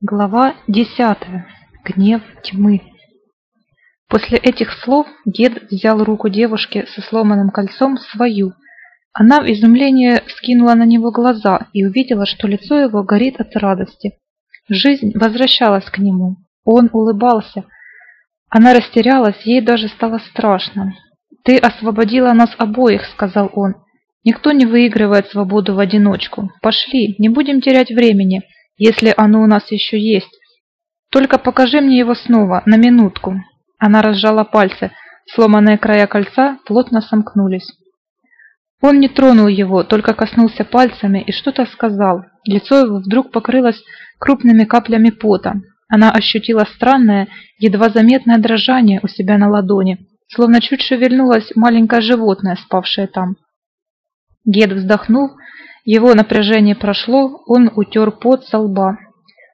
Глава десятая. Гнев тьмы. После этих слов дед взял руку девушки со сломанным кольцом свою. Она в изумлении вскинула на него глаза и увидела, что лицо его горит от радости. Жизнь возвращалась к нему. Он улыбался. Она растерялась, ей даже стало страшно. «Ты освободила нас обоих», — сказал он. «Никто не выигрывает свободу в одиночку. Пошли, не будем терять времени» если оно у нас еще есть. Только покажи мне его снова, на минутку. Она разжала пальцы. Сломанные края кольца плотно сомкнулись. Он не тронул его, только коснулся пальцами и что-то сказал. Лицо его вдруг покрылось крупными каплями пота. Она ощутила странное, едва заметное дрожание у себя на ладони, словно чуть шевельнулось маленькое животное, спавшее там. Гед вздохнул его напряжение прошло, он утер пот со лба.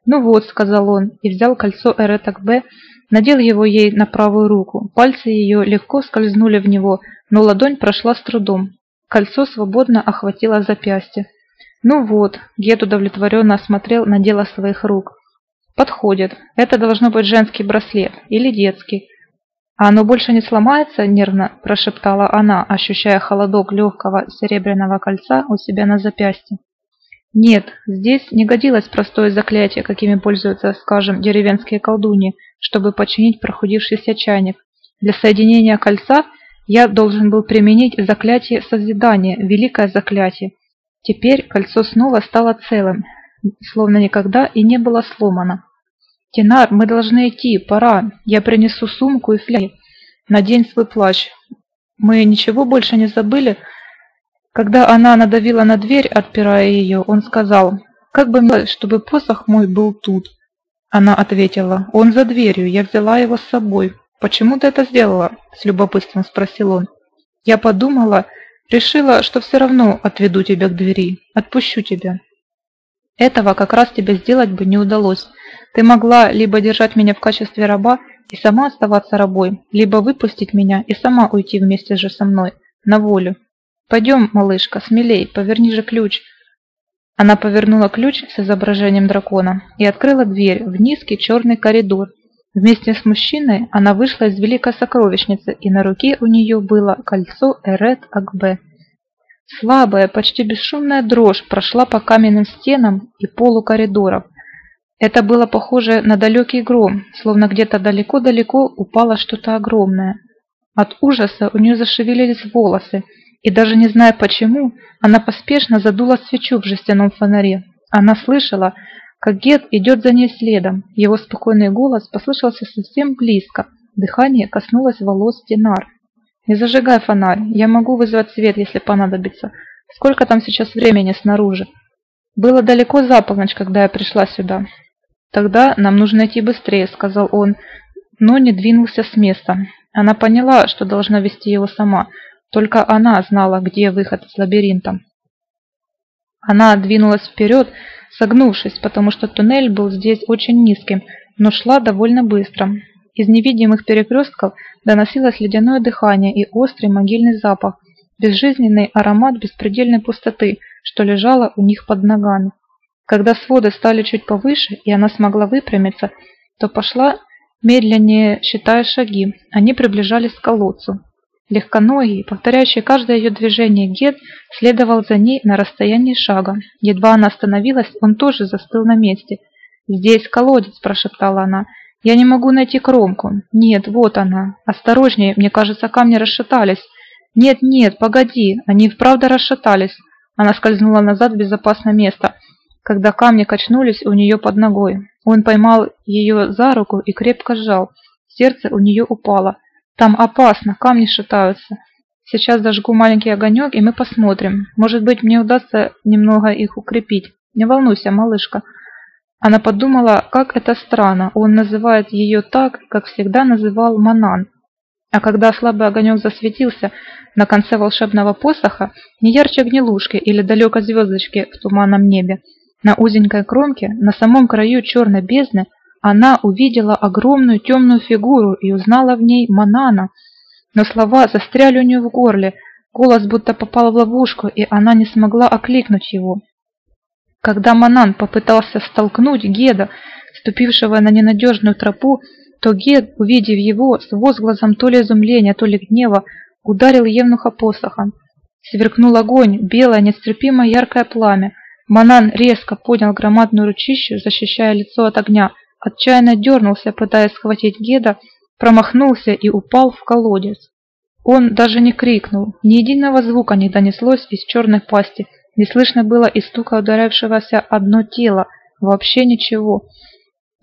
«Ну вот», — сказал он, и взял кольцо Эреток Б, надел его ей на правую руку. Пальцы ее легко скользнули в него, но ладонь прошла с трудом. Кольцо свободно охватило запястье. «Ну вот», — Гет удовлетворенно осмотрел на дело своих рук. «Подходит. Это должно быть женский браслет. Или детский. «А оно больше не сломается?» – нервно прошептала она, ощущая холодок легкого серебряного кольца у себя на запястье. Нет, здесь не годилось простое заклятие, какими пользуются, скажем, деревенские колдуньи, чтобы починить прохудившийся чайник. Для соединения кольца я должен был применить заклятие созидания, великое заклятие. Теперь кольцо снова стало целым, словно никогда и не было сломано. «Тенар, мы должны идти, пора. Я принесу сумку и фляги. Надень свой плащ. Мы ничего больше не забыли?» Когда она надавила на дверь, отпирая ее, он сказал, «Как бы мне, чтобы посох мой был тут?» Она ответила, «Он за дверью, я взяла его с собой». «Почему ты это сделала?» – с любопытством спросил он. «Я подумала, решила, что все равно отведу тебя к двери, отпущу тебя». Этого как раз тебе сделать бы не удалось. Ты могла либо держать меня в качестве раба и сама оставаться рабой, либо выпустить меня и сама уйти вместе же со мной, на волю. Пойдем, малышка, смелей, поверни же ключ. Она повернула ключ с изображением дракона и открыла дверь в низкий черный коридор. Вместе с мужчиной она вышла из великой сокровищницы, и на руке у нее было кольцо Эрет Акбе. Слабая, почти бесшумная дрожь прошла по каменным стенам и полу коридоров. Это было похоже на далекий гром, словно где-то далеко-далеко упало что-то огромное. От ужаса у нее зашевелились волосы, и даже не зная почему, она поспешно задула свечу в жестяном фонаре. Она слышала, как Гет идет за ней следом. Его спокойный голос послышался совсем близко. Дыхание коснулось волос Динар. Не зажигай фонарь, я могу вызвать свет, если понадобится. Сколько там сейчас времени снаружи? Было далеко за полночь, когда я пришла сюда. Тогда нам нужно идти быстрее, сказал он, но не двинулся с места. Она поняла, что должна вести его сама. Только она знала, где выход из лабиринта. Она двинулась вперед, согнувшись, потому что туннель был здесь очень низким, но шла довольно быстро. Из невидимых перекрестков доносилось ледяное дыхание и острый могильный запах, безжизненный аромат беспредельной пустоты, что лежало у них под ногами. Когда своды стали чуть повыше, и она смогла выпрямиться, то пошла медленнее, считая шаги. Они приближались к колодцу. Легконогий, повторяющий каждое ее движение Гет, следовал за ней на расстоянии шага. Едва она остановилась, он тоже застыл на месте. «Здесь колодец», – прошептала она. Я не могу найти кромку. Нет, вот она. Осторожнее, мне кажется, камни расшатались. Нет, нет, погоди, они вправду расшатались. Она скользнула назад в безопасное место, когда камни качнулись у нее под ногой. Он поймал ее за руку и крепко сжал. Сердце у нее упало. Там опасно, камни шатаются. Сейчас зажгу маленький огонек, и мы посмотрим. Может быть, мне удастся немного их укрепить. Не волнуйся, малышка. Она подумала, как это странно, он называет ее так, как всегда называл Манан. А когда слабый огонек засветился на конце волшебного посоха, не ярче гнилушки или далекой звездочки в туманном небе, на узенькой кромке, на самом краю черной бездны, она увидела огромную темную фигуру и узнала в ней Манана. Но слова застряли у нее в горле, голос будто попал в ловушку, и она не смогла окликнуть его. Когда Манан попытался столкнуть Геда, ступившего на ненадежную тропу, то Гед, увидев его, с возгласом то ли изумления, то ли гнева, ударил Евнуха посохом. Сверкнул огонь, белое, нестерпимо яркое пламя. Манан резко поднял громадную ручищу, защищая лицо от огня, отчаянно дернулся, пытаясь схватить Геда, промахнулся и упал в колодец. Он даже не крикнул, ни единого звука не донеслось из черной пасти, не слышно было и стука ударившегося одно тело, вообще ничего.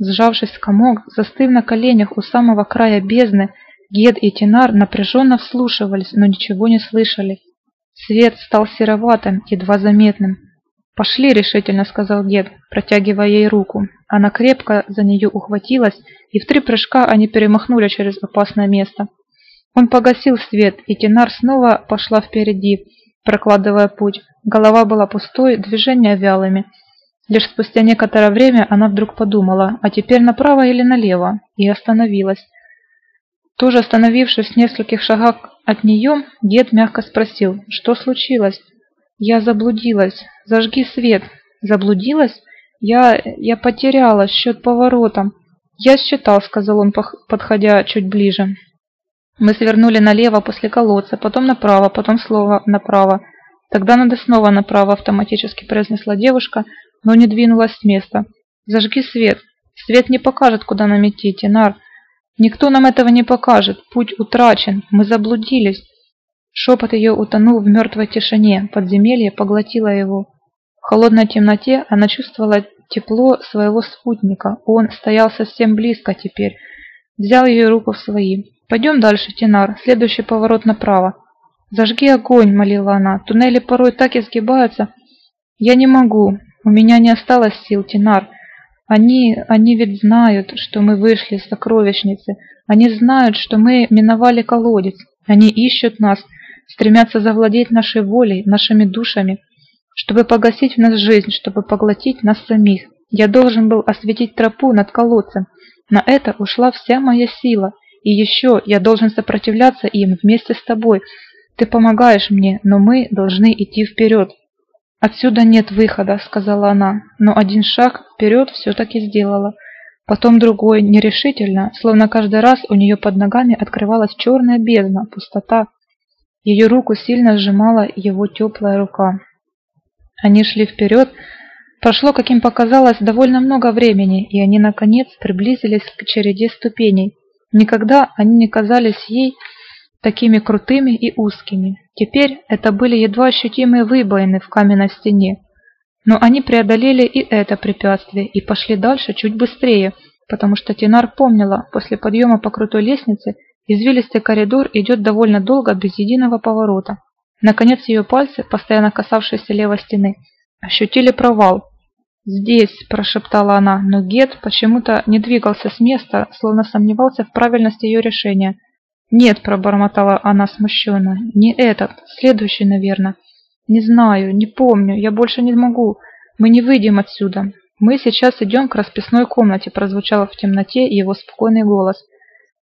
Сжавшись в комок, застыв на коленях у самого края бездны, Гед и Тинар напряженно вслушивались, но ничего не слышали. Свет стал сероватым, едва заметным. «Пошли», — решительно сказал Гед, протягивая ей руку. Она крепко за нее ухватилась, и в три прыжка они перемахнули через опасное место. Он погасил свет, и Тинар снова пошла впереди, прокладывая путь. Голова была пустой, движения вялыми. Лишь спустя некоторое время она вдруг подумала, а теперь направо или налево, и остановилась. Тоже остановившись в нескольких шагах от нее, дед мягко спросил, что случилось? Я заблудилась. Зажги свет. Заблудилась? Я... я потеряла счет поворотом. Я считал, сказал он, подходя чуть ближе. Мы свернули налево после колодца, потом направо, потом снова направо. Тогда надо снова направо, автоматически произнесла девушка, но не двинулась с места. «Зажги свет. Свет не покажет, куда нам идти, Тинар. Никто нам этого не покажет. Путь утрачен. Мы заблудились». Шепот ее утонул в мертвой тишине. Подземелье поглотило его. В холодной темноте она чувствовала тепло своего спутника. Он стоял совсем близко теперь. Взял ее руку в свои. «Пойдем дальше, Тинар. Следующий поворот направо». «Зажги огонь», — молила она. «Туннели порой так изгибаются». «Я не могу. У меня не осталось сил, Тинар. Они, они ведь знают, что мы вышли из сокровищницы. Они знают, что мы миновали колодец. Они ищут нас, стремятся завладеть нашей волей, нашими душами, чтобы погасить в нас жизнь, чтобы поглотить нас самих. Я должен был осветить тропу над колодцем. На это ушла вся моя сила. И еще я должен сопротивляться им вместе с тобой. Ты помогаешь мне, но мы должны идти вперед. «Отсюда нет выхода», — сказала она, но один шаг вперед все-таки сделала. Потом другой, нерешительно, словно каждый раз у нее под ногами открывалась черная бездна, пустота. Ее руку сильно сжимала его теплая рука. Они шли вперед. Прошло, как им показалось, довольно много времени, и они, наконец, приблизились к череде ступеней. Никогда они не казались ей такими крутыми и узкими. Теперь это были едва ощутимые выбоины в каменной стене. Но они преодолели и это препятствие и пошли дальше чуть быстрее, потому что Тинар помнила, после подъема по крутой лестнице извилистый коридор идет довольно долго без единого поворота. Наконец ее пальцы, постоянно касавшиеся левой стены, ощутили провал. «Здесь», – прошептала она, но Гет почему-то не двигался с места, словно сомневался в правильности ее решения – «Нет», – пробормотала она смущенно, – «не этот, следующий, наверное». «Не знаю, не помню, я больше не могу. Мы не выйдем отсюда. Мы сейчас идем к расписной комнате», – прозвучал в темноте его спокойный голос.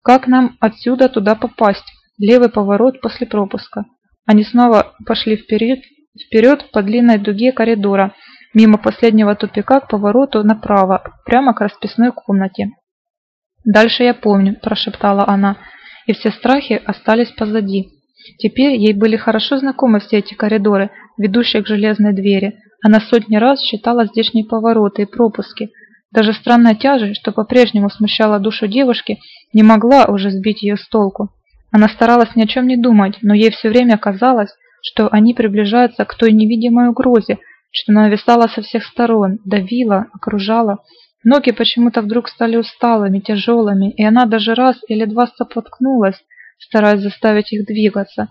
«Как нам отсюда туда попасть? Левый поворот после пропуска». Они снова пошли вперед, вперед по длинной дуге коридора, мимо последнего тупика к повороту направо, прямо к расписной комнате. «Дальше я помню», – прошептала она, – и все страхи остались позади. Теперь ей были хорошо знакомы все эти коридоры, ведущие к железной двери. Она сотни раз считала здешние повороты и пропуски. Даже странная тяжесть, что по-прежнему смущала душу девушки, не могла уже сбить ее с толку. Она старалась ни о чем не думать, но ей все время казалось, что они приближаются к той невидимой угрозе, что нависала со всех сторон, давила, окружала, Ноги почему-то вдруг стали усталыми, тяжелыми, и она даже раз или два споткнулась, стараясь заставить их двигаться.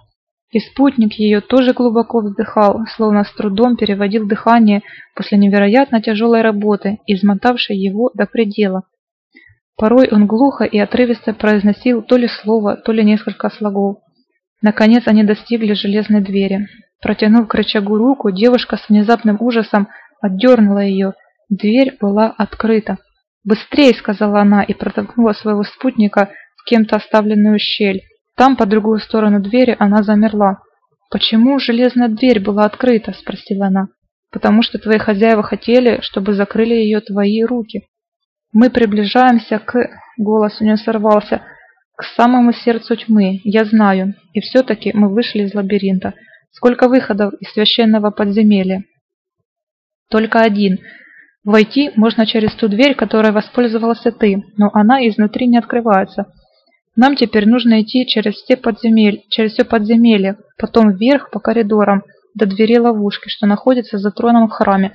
И спутник ее тоже глубоко вздыхал, словно с трудом переводил дыхание после невероятно тяжелой работы, измотавшей его до предела. Порой он глухо и отрывисто произносил то ли слово, то ли несколько слогов. Наконец они достигли железной двери. Протянув к рычагу руку, девушка с внезапным ужасом отдернула ее – Дверь была открыта. «Быстрей!» — сказала она и протолкнула своего спутника в кем-то оставленную щель. Там, по другую сторону двери, она замерла. «Почему железная дверь была открыта?» — спросила она. потому что твои хозяева хотели, чтобы закрыли ее твои руки. Мы приближаемся к... Голос у нее сорвался. К самому сердцу тьмы, я знаю. И все-таки мы вышли из лабиринта. Сколько выходов из священного подземелья? Только один. Войти можно через ту дверь, которой воспользовался ты, но она изнутри не открывается. Нам теперь нужно идти через все подземелья, через все подземелье, потом вверх по коридорам до двери ловушки, что находится за троном в храме.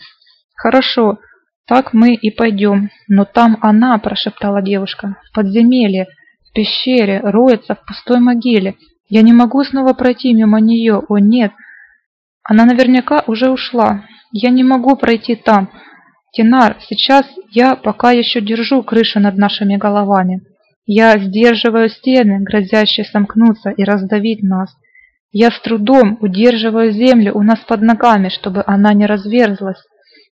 Хорошо, так мы и пойдем. Но там она, прошептала девушка, в подземелье, в пещере, роется в пустой могиле. Я не могу снова пройти мимо нее, о нет. Она наверняка уже ушла. Я не могу пройти там. Тинар, сейчас я пока еще держу крышу над нашими головами. Я сдерживаю стены, грозящие сомкнуться и раздавить нас. Я с трудом удерживаю землю у нас под ногами, чтобы она не разверзлась.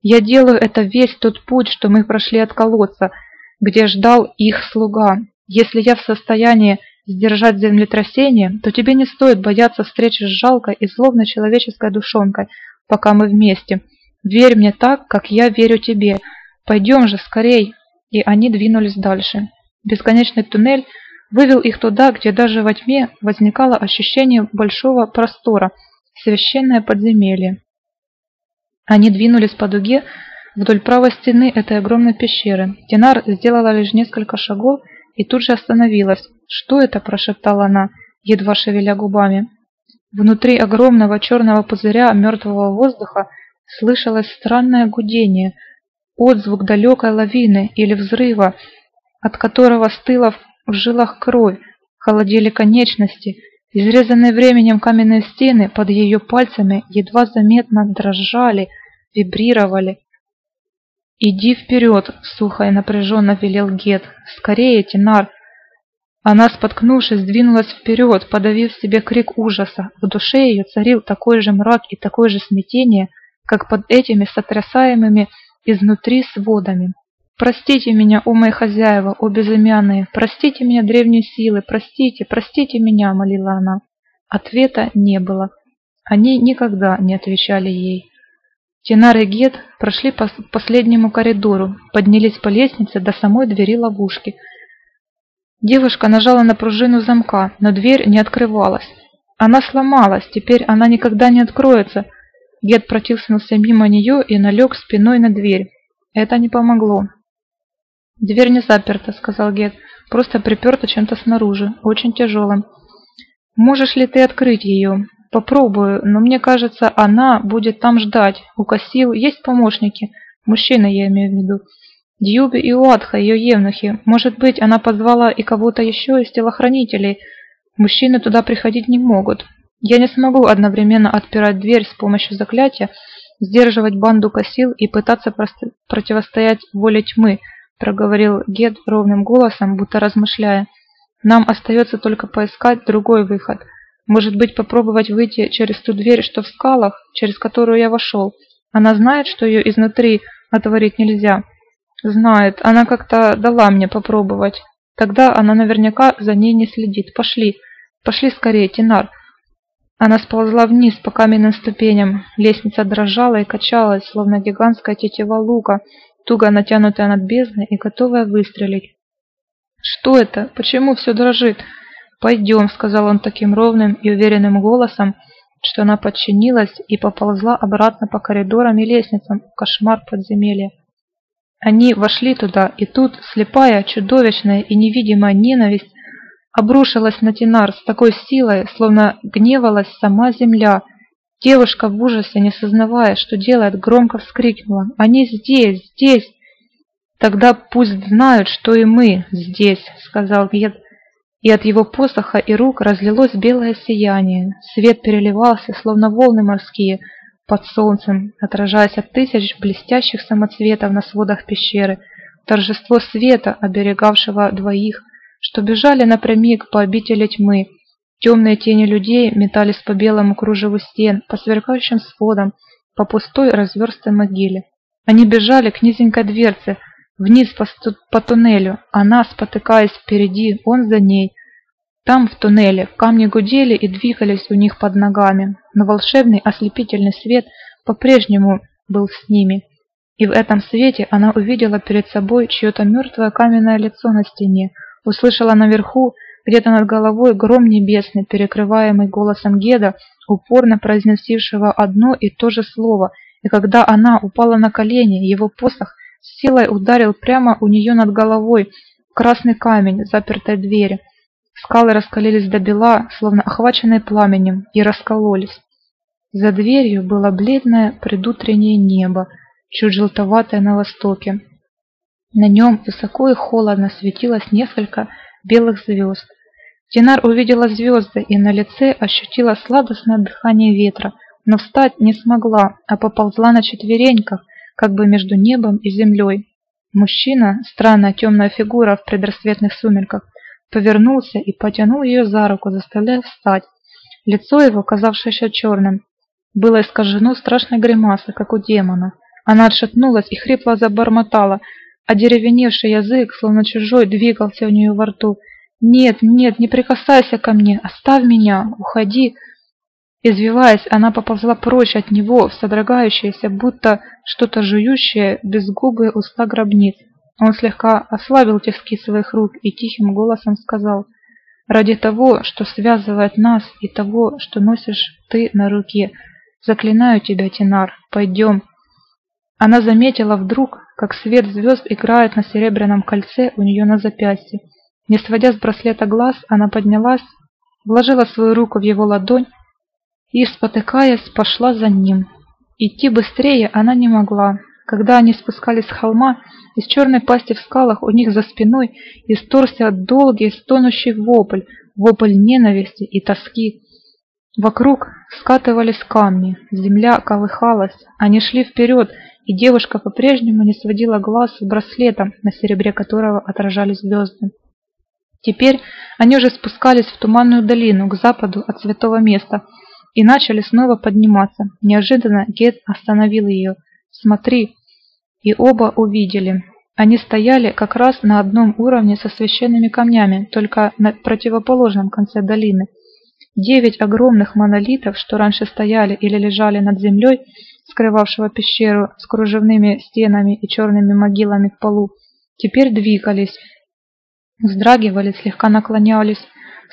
Я делаю это весь тот путь, что мы прошли от колодца, где ждал их слуга. Если я в состоянии сдержать землетрясение, то тебе не стоит бояться встречи с жалкой и злобной человеческой душонкой, пока мы вместе. Верь мне так, как я верю тебе. Пойдем же, скорей!» И они двинулись дальше. Бесконечный туннель вывел их туда, где даже во тьме возникало ощущение большого простора, священное подземелье. Они двинулись по дуге вдоль правой стены этой огромной пещеры. Тинар сделала лишь несколько шагов и тут же остановилась. «Что это?» – прошептала она, едва шевеля губами. Внутри огромного черного пузыря мертвого воздуха слышалось странное гудение, отзвук далекой лавины или взрыва, от которого стыла в жилах кровь, холодели конечности, изрезанные временем каменные стены под ее пальцами едва заметно дрожали, вибрировали. «Иди вперед!» — сухо и напряженно велел Гет. «Скорее, Тинар!» Она, споткнувшись, двинулась вперед, подавив себе крик ужаса. В душе ее царил такой же мрак и такое же смятение, как под этими сотрясаемыми изнутри сводами. Простите меня, о мои хозяева, о безымянные, простите меня, древние силы, простите, простите меня, молила она. Ответа не было. Они никогда не отвечали ей. Тенар и Гет прошли по последнему коридору, поднялись по лестнице до самой двери ловушки. Девушка нажала на пружину замка, но дверь не открывалась. Она сломалась, теперь она никогда не откроется. Гет протиснулся мимо нее и налег спиной на дверь. Это не помогло. «Дверь не заперта», — сказал Гет. «Просто приперта чем-то снаружи, очень тяжелым. Можешь ли ты открыть ее? Попробую, но мне кажется, она будет там ждать. У Кассил есть помощники. Мужчина, я имею в виду. Дьюби и Уатха, ее евнухи. Может быть, она позвала и кого-то еще из телохранителей. Мужчины туда приходить не могут. Я не смогу одновременно отпирать дверь с помощью заклятия, сдерживать банду Кассил и пытаться противостоять воле тьмы, проговорил Гед ровным голосом, будто размышляя. Нам остается только поискать другой выход. Может быть, попробовать выйти через ту дверь, что в скалах, через которую я вошел. Она знает, что ее изнутри отворить нельзя. Знает. Она как-то дала мне попробовать. Тогда она наверняка за ней не следит. Пошли. Пошли скорее, Тинар. Она сползла вниз по каменным ступеням. Лестница дрожала и качалась, словно гигантская тетива лука, туго натянутая над бездной и готовая выстрелить. «Что это? Почему все дрожит?» «Пойдем», — сказал он таким ровным и уверенным голосом, что она подчинилась и поползла обратно по коридорам и лестницам в кошмар подземелья. Они вошли туда, и тут слепая, чудовищная и невидимая ненависть обрушилась на Тинар с такой силой, словно гневалась сама земля — Девушка в ужасе, не сознавая, что делает, громко вскрикнула. «Они здесь! Здесь!» «Тогда пусть знают, что и мы здесь», — сказал Гед. И от его посоха и рук разлилось белое сияние. Свет переливался, словно волны морские, под солнцем, отражаясь от тысяч блестящих самоцветов на сводах пещеры. Торжество света, оберегавшего двоих, что бежали напрямик по обители тьмы, Темные тени людей метались по белому кружеву стен, по сверкающим сводам, по пустой разверстой могиле. Они бежали к низенькой дверце, вниз по, по туннелю, она, спотыкаясь впереди, он за ней. Там, в туннеле, камни гудели и двигались у них под ногами, но волшебный ослепительный свет по-прежнему был с ними. И в этом свете она увидела перед собой чье-то мертвое каменное лицо на стене, услышала наверху, где-то над головой, гром небесный, перекрываемый голосом Геда, упорно произносившего одно и то же слово, и когда она упала на колени, его посох с силой ударил прямо у нее над головой красный камень запертой двери. Скалы раскалились до бела, словно охваченные пламенем, и раскололись. За дверью было бледное предутреннее небо, чуть желтоватое на востоке. На нем высоко и холодно светилось несколько белых звезд. Динар увидела звезды и на лице ощутила сладостное дыхание ветра, но встать не смогла, а поползла на четвереньках, как бы между небом и землей. Мужчина, странная темная фигура в предрассветных сумерках, повернулся и потянул ее за руку, заставляя встать. Лицо его, казавшееся черным, было искажено страшной гримасой, как у демона. Она отшатнулась и хрипло забормотала, а деревеневший язык, словно чужой, двигался у нее во рту. «Нет, нет, не прикасайся ко мне, оставь меня, уходи!» Извиваясь, она поползла прочь от него, в содрогающееся, будто что-то жующее, безгубые уста гробниц. Он слегка ослабил тиски своих рук и тихим голосом сказал, «Ради того, что связывает нас, и того, что носишь ты на руке, заклинаю тебя, Тинар, пойдем». Она заметила вдруг, как свет звезд играет на серебряном кольце у нее на запястье. Не сводя с браслета глаз, она поднялась, вложила свою руку в его ладонь и, спотыкаясь, пошла за ним. Идти быстрее она не могла. Когда они спускались с холма, из черной пасти в скалах у них за спиной исторся долгий стонущий вопль, вопль ненависти и тоски. Вокруг скатывались камни, земля колыхалась, они шли вперед, и девушка по-прежнему не сводила глаз с браслетом, на серебре которого отражались звезды. Теперь они уже спускались в туманную долину к западу от святого места и начали снова подниматься. Неожиданно Гет остановил ее. «Смотри!» И оба увидели. Они стояли как раз на одном уровне со священными камнями, только на противоположном конце долины. Девять огромных монолитов, что раньше стояли или лежали над землей, скрывавшего пещеру с кружевными стенами и черными могилами в полу, теперь двигались, вздрагивали, слегка наклонялись,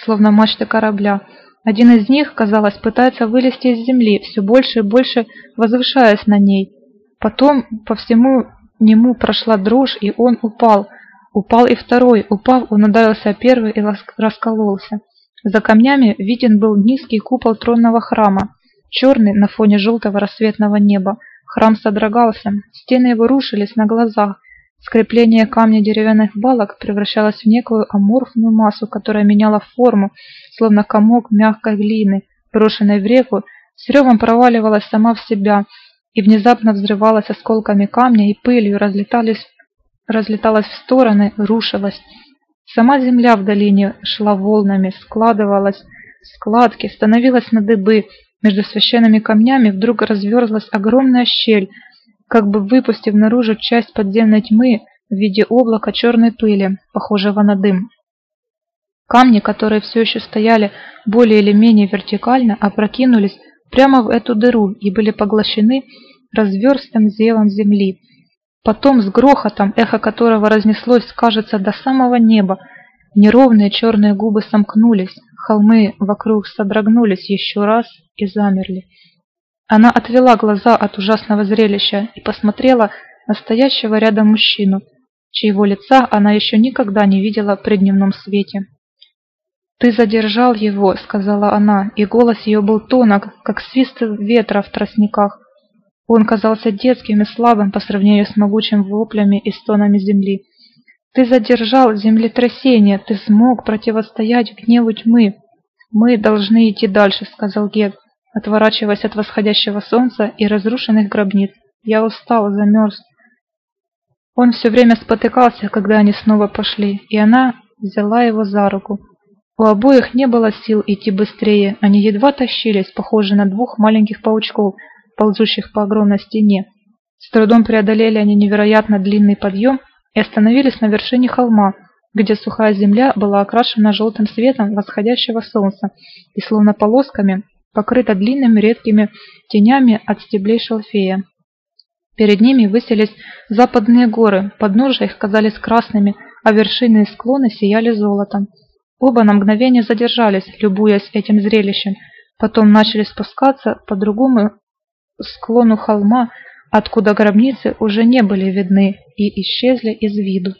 словно мачты корабля. Один из них, казалось, пытается вылезти из земли, все больше и больше возвышаясь на ней. Потом по всему нему прошла дрожь, и он упал. Упал и второй. Упав, он ударился первый и раскололся. За камнями виден был низкий купол тронного храма черный на фоне желтого рассветного неба. Храм содрогался, стены его рушились на глазах. Скрепление камня деревянных балок превращалось в некую аморфную массу, которая меняла форму, словно комок мягкой глины, брошенной в реку, с ревом проваливалась сама в себя и внезапно взрывалась осколками камня и пылью, разлетались, разлеталась в стороны, рушилась. Сама земля в долине шла волнами, складывалась, складки, становилась на дыбы, между священными камнями вдруг разверзлась огромная щель, как бы выпустив наружу часть подземной тьмы в виде облака черной пыли, похожего на дым. Камни, которые все еще стояли более или менее вертикально, опрокинулись прямо в эту дыру и были поглощены разверстым зевом земли. Потом с грохотом, эхо которого разнеслось, кажется, до самого неба, неровные черные губы сомкнулись, Холмы вокруг содрогнулись еще раз и замерли. Она отвела глаза от ужасного зрелища и посмотрела на стоящего рядом мужчину, чьего лица она еще никогда не видела при дневном свете. «Ты задержал его», — сказала она, и голос ее был тонок, как свист ветра в тростниках. Он казался детским и слабым по сравнению с могучим воплями и стонами земли. Ты задержал землетрясение, ты смог противостоять гневу тьмы. Мы должны идти дальше, сказал Гек, отворачиваясь от восходящего солнца и разрушенных гробниц. Я устал, замерз. Он все время спотыкался, когда они снова пошли, и она взяла его за руку. У обоих не было сил идти быстрее, они едва тащились, похожие на двух маленьких паучков, ползущих по огромной стене. С трудом преодолели они невероятно длинный подъем и остановились на вершине холма, где сухая земля была окрашена желтым светом восходящего солнца и словно полосками покрыта длинными редкими тенями от стеблей шалфея. Перед ними высились западные горы, подножия их казались красными, а вершины и склоны сияли золотом. Оба на мгновение задержались, любуясь этим зрелищем, потом начали спускаться по другому склону холма, откуда гробницы уже не были видны и исчезли из виду.